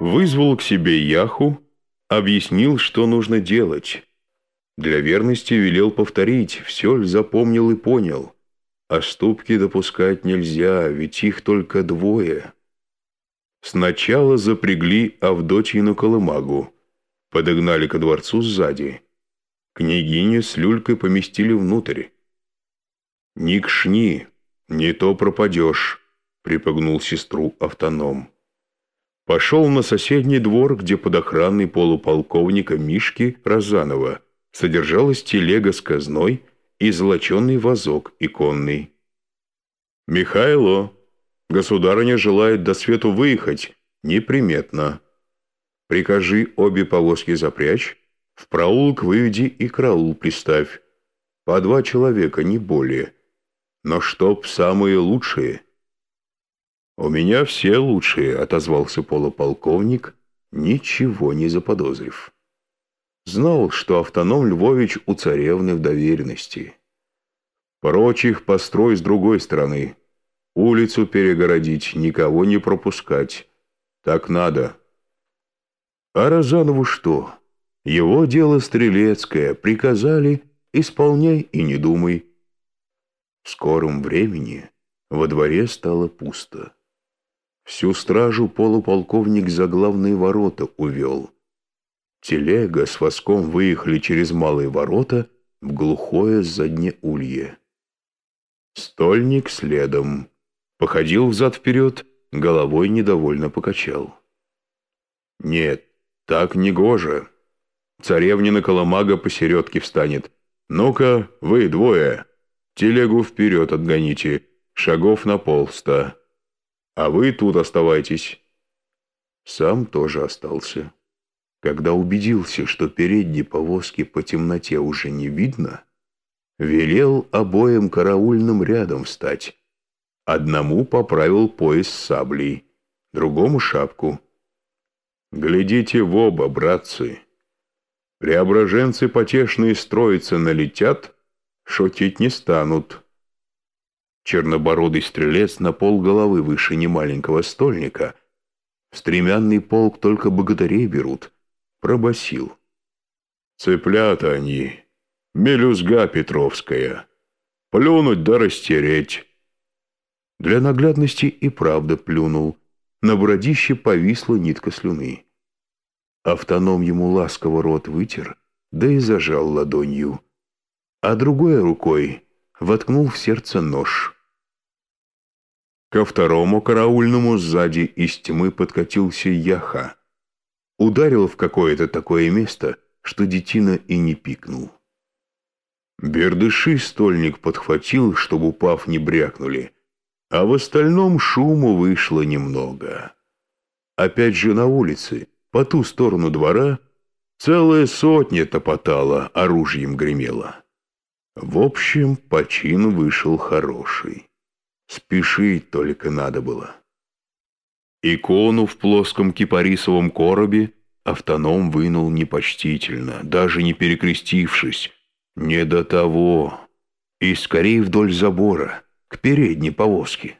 Вызвал к себе Яху, объяснил, что нужно делать. Для верности велел повторить, все ль запомнил и понял. Ошибки допускать нельзя, ведь их только двое. Сначала запрягли Авдотьину колымагу, подогнали ко дворцу сзади. Княгиню с люлькой поместили внутрь. «Не кшни, не то пропадешь», — припогнул сестру автоном. Пошел на соседний двор, где под охраной полуполковника Мишки Розанова содержалась телега с казной и золоченый вазок иконный. «Михайло, государыня желает до свету выехать, неприметно. Прикажи обе повозки запрячь, в проулок выведи и караул приставь. По два человека, не более. Но чтоб самые лучшие». «У меня все лучшие», — отозвался полуполковник, ничего не заподозрив. Знал, что автоном Львович у царевны в доверенности. Прочих построй с другой стороны. Улицу перегородить, никого не пропускать. Так надо. А Розанову что? Его дело стрелецкое. Приказали, исполняй и не думай. В скором времени во дворе стало пусто. Всю стражу полуполковник за главные ворота увел. Телега с воском выехали через малые ворота в глухое заднее улье. Стольник следом. Походил взад-вперед, головой недовольно покачал. «Нет, так не гоже. Царевнина Коломага посередке встанет. Ну-ка, вы двое, телегу вперед отгоните, шагов на полста. А вы тут оставайтесь». Сам тоже остался. Когда убедился, что передней повозки по темноте уже не видно, велел обоим караульным рядом встать. Одному поправил пояс саблей, другому шапку. «Глядите в оба, братцы! Преображенцы потешные строиться налетят, шутить не станут». Чернобородый стрелец на пол головы выше немаленького стольника. В стремянный полк только богатырей берут, пробасил. «Цыплята они, мелюзга петровская, плюнуть да растереть». Для наглядности и правда плюнул. На бородище повисла нитка слюны. Автоном ему ласково рот вытер, да и зажал ладонью. А другой рукой воткнул в сердце нож. Ко второму караульному сзади из тьмы подкатился Яха ударил в какое-то такое место, что детина и не пикнул. Бердыши стольник подхватил, чтобы, упав, не брякнули, а в остальном шуму вышло немного. Опять же на улице, по ту сторону двора, целая сотня топотала, оружием гремела. В общем, почин вышел хороший. Спешить только надо было. Икону в плоском кипарисовом коробе автоном вынул непочтительно, даже не перекрестившись. Не до того. И скорее вдоль забора, к передней повозке.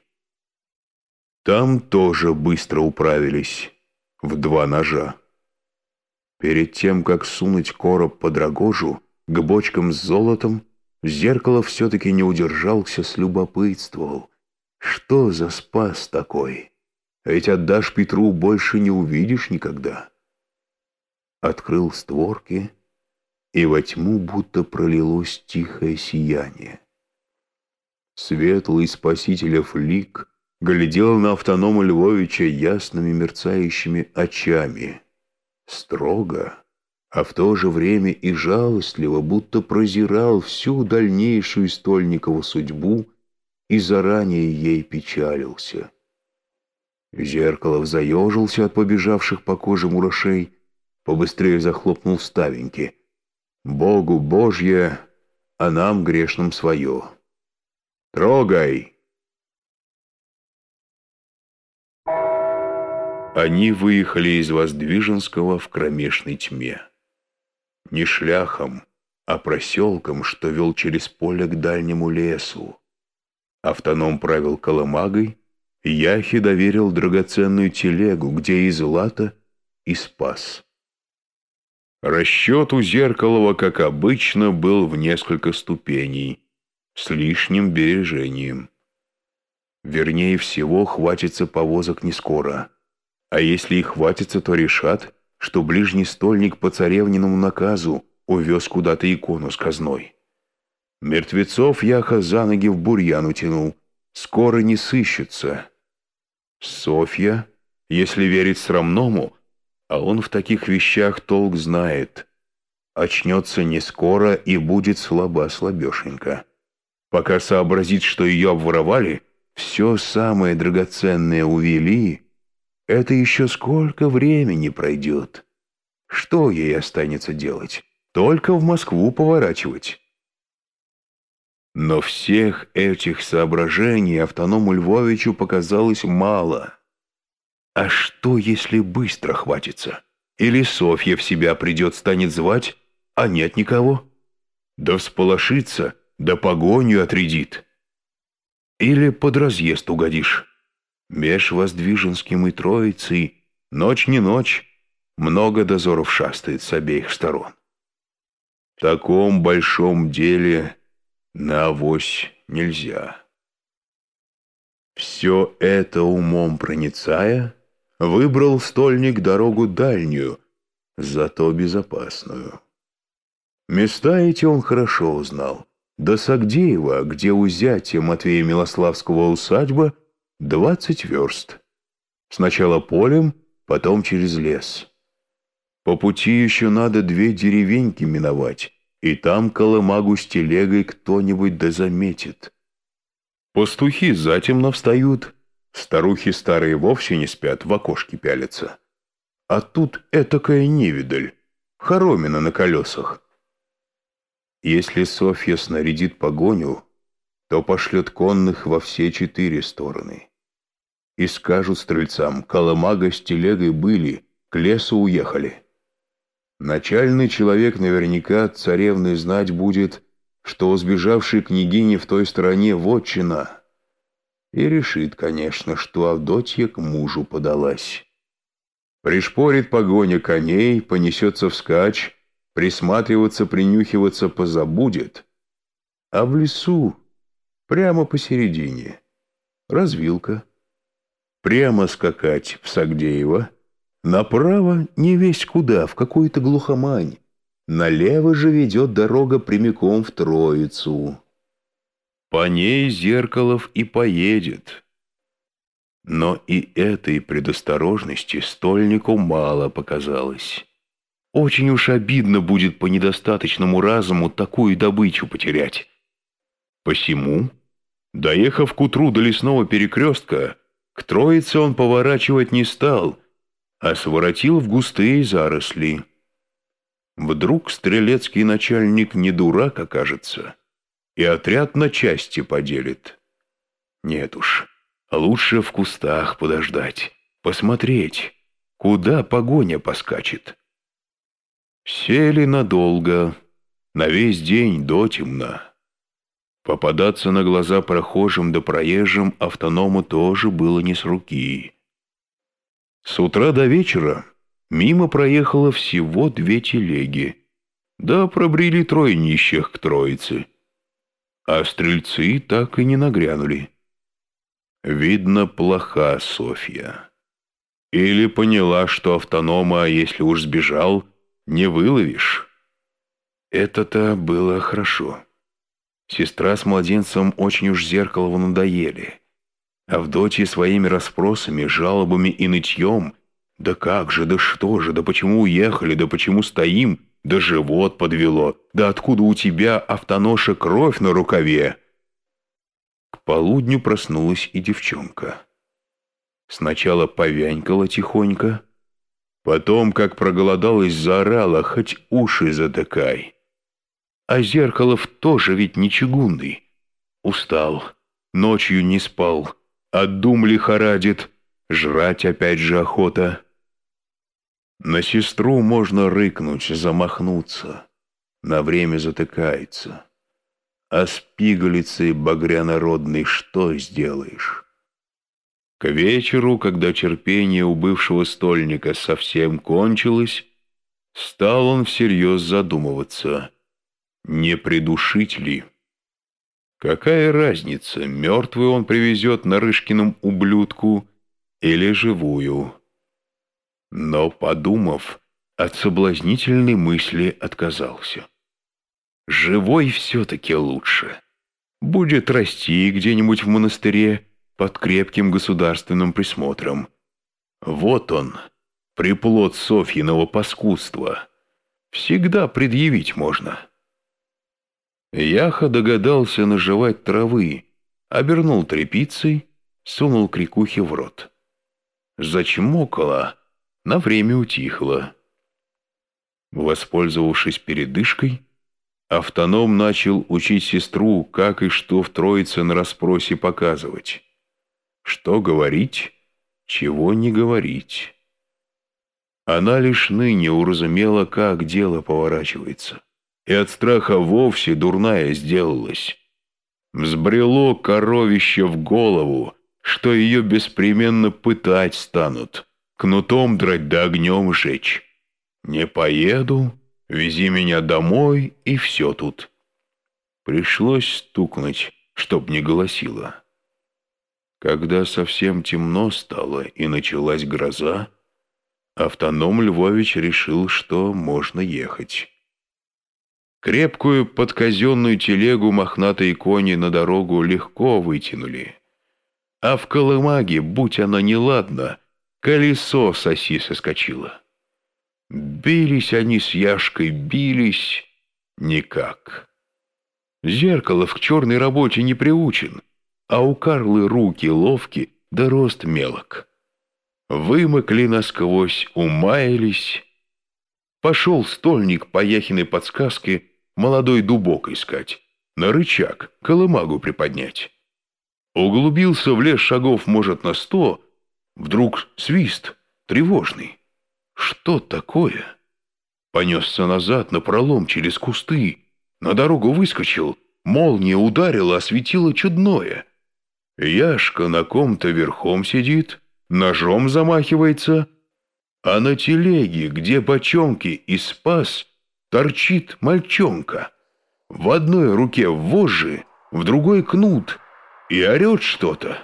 Там тоже быстро управились, в два ножа. Перед тем, как сунуть короб под рогожу к бочкам с золотом, зеркало все-таки не удержался, слюбопытствовал. Что за спас такой? Ведь отдашь Петру, больше не увидишь никогда. Открыл створки, и во тьму будто пролилось тихое сияние. Светлый спасителев лик глядел на автонома Львовича ясными мерцающими очами. Строго, а в то же время и жалостливо, будто прозирал всю дальнейшую стольникову судьбу и заранее ей печалился. Зеркалов заежился от побежавших по коже мурашей, побыстрее захлопнул ставеньки. «Богу Божье, а нам грешным свое. Трогай!» Они выехали из Воздвиженского в кромешной тьме. Не шляхом, а проселком, что вел через поле к дальнему лесу. Автоном правил колымагой, Яхе доверил драгоценную телегу, где и злато, и спас. Расчет у Зеркалова, как обычно, был в несколько ступеней, с лишним бережением. Вернее всего, хватится повозок не скоро. А если и хватится, то решат, что ближний стольник по царевниному наказу увез куда-то икону с казной. Мертвецов Яха за ноги в бурьян утянул. Скоро не сыщется. Софья, если верить срамному, а он в таких вещах толк знает, очнется не скоро и будет слабо-слабешенько. Пока сообразит, что ее обворовали, все самое драгоценное увели, это еще сколько времени пройдет. Что ей останется делать? Только в Москву поворачивать. Но всех этих соображений автоному Львовичу показалось мало. А что, если быстро хватится? Или Софья в себя придет, станет звать, а нет никого? Да всполошится, да погоню отрядит. Или под разъезд угодишь. Меж Воздвиженским и Троицей ночь не ночь, много дозоров шастает с обеих сторон. В таком большом деле на авось нельзя. Все это умом проницая, выбрал стольник дорогу дальнюю, зато безопасную. Места эти он хорошо узнал. До Сагдеева, где у зятя Матвея Милославского усадьба, двадцать верст. Сначала полем, потом через лес. По пути еще надо две деревеньки миновать, и там колымагу с телегой кто-нибудь да заметит. Пастухи затемно встают, старухи старые вовсе не спят, в окошки пялятся. А тут этакая невидаль, хоромина на колесах. Если Софья снарядит погоню, то пошлет конных во все четыре стороны. И скажут стрельцам, колымага с телегой были, к лесу уехали. Начальный человек наверняка царевны знать будет, что сбежавшей княгини в той стороне вотчина. И решит, конечно, что Авдотья к мужу подалась. Пришпорит погоня коней, понесется вскачь, присматриваться, принюхиваться позабудет. А в лесу, прямо посередине, развилка. Прямо скакать в Сагдеево, Направо не весь куда, в какую-то глухомань. Налево же ведет дорога прямиком в Троицу. По ней Зеркалов и поедет. Но и этой предосторожности стольнику мало показалось. Очень уж обидно будет по недостаточному разуму такую добычу потерять. Посему, доехав к утру до лесного перекрестка, к Троице он поворачивать не стал — а своротил в густые заросли. Вдруг стрелецкий начальник не дурак окажется и отряд на части поделит. Нет уж, лучше в кустах подождать, посмотреть, куда погоня поскачет. Сели надолго, на весь день до темна. Попадаться на глаза прохожим да проезжим автоному тоже было не с руки. С утра до вечера мимо проехало всего две телеги, да пробрели трое нищих к троице. А стрельцы так и не нагрянули. Видно, плоха Софья. Или поняла, что автонома, если уж сбежал, не выловишь. Это-то было хорошо. Сестра с младенцем очень уж Зеркалову надоели. Авдотья своими расспросами, жалобами и нытьем «Да как же, да что же, да почему уехали, да почему стоим, да живот подвело, да откуда у тебя, автоноша, кровь на рукаве?» К полудню проснулась и девчонка. Сначала повянькала тихонько, потом, как проголодалась, заорала, хоть уши затыкай. А Зеркалов тоже ведь не чугунный. Устал, ночью не спал, от дум лихорадит, жрать опять же охота. На сестру можно рыкнуть, замахнуться, на время затыкается. А с пигалицей багрянородной что сделаешь? К вечеру, когда терпение у бывшего стольника совсем кончилось, стал он всерьез задумываться, не придушить ли. Какая разница, мертвый он привезет Нарышкиным ублюдку или живую? Но, подумав, от соблазнительной мысли отказался. Живой все-таки лучше. Будет расти где-нибудь в монастыре под крепким государственным присмотром. Вот он, приплод Софьиного паскудства. Всегда предъявить можно. Яха догадался наживать травы, обернул тряпицей, сунул крикухи в рот. Зачмокала, на время утихла. Воспользовавшись передышкой, автоном начал учить сестру, как и что в Троице на расспросе показывать. Что говорить, чего не говорить. Она лишь ныне уразумела, как дело поворачивается и от страха вовсе дурная сделалась. Взбрело коровище в голову, что ее беспременно пытать станут, кнутом драть да огнем жечь. Не поеду, вези меня домой, и все тут. Пришлось стукнуть, чтоб не голосила. Когда совсем темно стало и началась гроза, автоном Львович решил, что можно ехать. Крепкую подказенную телегу мохнатые кони на дорогу легко вытянули. А в колымаге, будь она неладна, колесо соси соскочило. Бились они с Яшкой, бились никак. Зеркало в черной работе не приучен, а у Карлы руки ловки да рост мелок. Вымыкли насквозь, умаялись. Пошел стольник по Яхиной подсказке молодой дубок искать, на рычаг, колымагу приподнять. Углубился в лес шагов, может, на сто, вдруг свист, тревожный. Что такое? Понесся назад на пролом через кусты, на дорогу выскочил, молния ударила, осветила чудное. Яшка на ком-то верхом сидит, ножом замахивается, а на телеге, где бочонки и спас, торчит мальчонка. В одной руке вожжи, в другой кнут, и орет что-то.